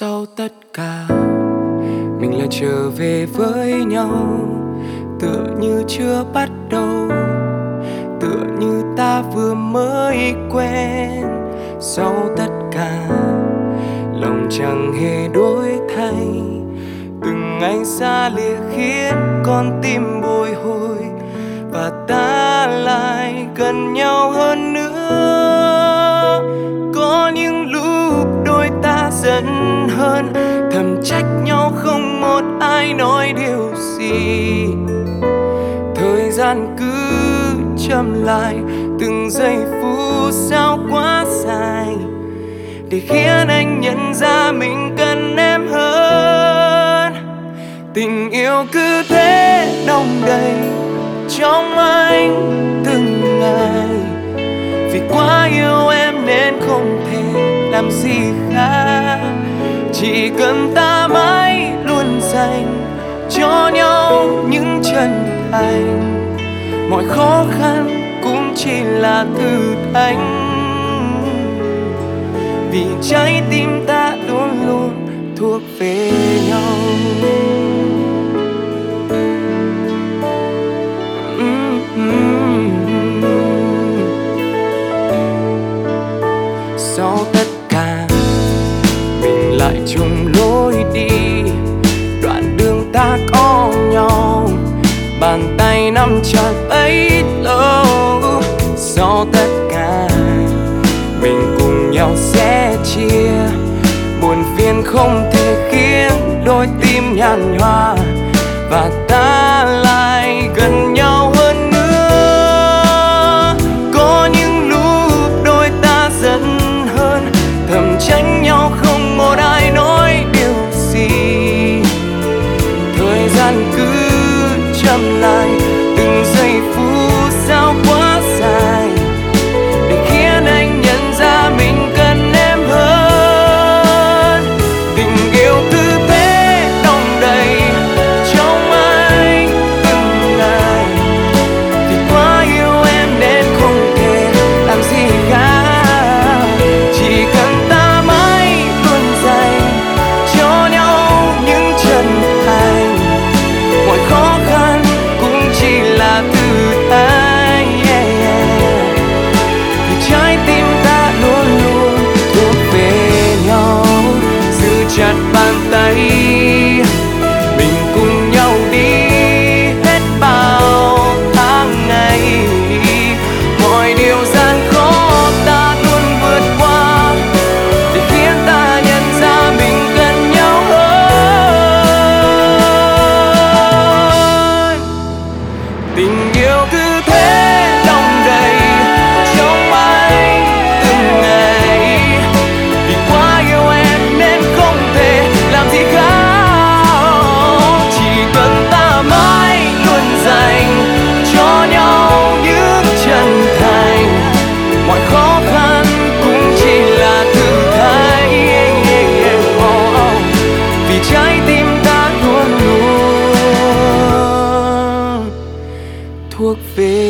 sau tất cả. Mình lại trở về với nhau, tựa như chưa bắt đầu, tựa như ta vừa mới quen. Sau tất cả, lòng chẳng hề đổi thay. Từng ngày xa lìa khiến con tim bồi hồi, và ta lại gần nhau hơn nữa. Ta hơn. Thầm trách nhau không một ai nói điều gì. Thời gian cứ chậm lại, từng giây phút sao quá dài. Để khiến anh nhận ra mình cần em hơn. Tình yêu cứ thế đong đầy trong anh từng ngày. Vì quá yêu em nên không thể làm gì khác chỉ cần ta mãi luôn dành cho nhau những chân thành. Mọi khó khăn cũng chỉ là thử thách. Vì trái tim ta luôn luôn thuộc về nhau. Mm-hmm. Sau chung lối đi. Đoạn đường ta có nhau, bàn tay nắm chặt bấy lâu. Sau tất cả mình cùng nhau sẽ chia buồn phiền không thể khiến đôi tim nhàn nhòa. Và ta tâm là cuộc về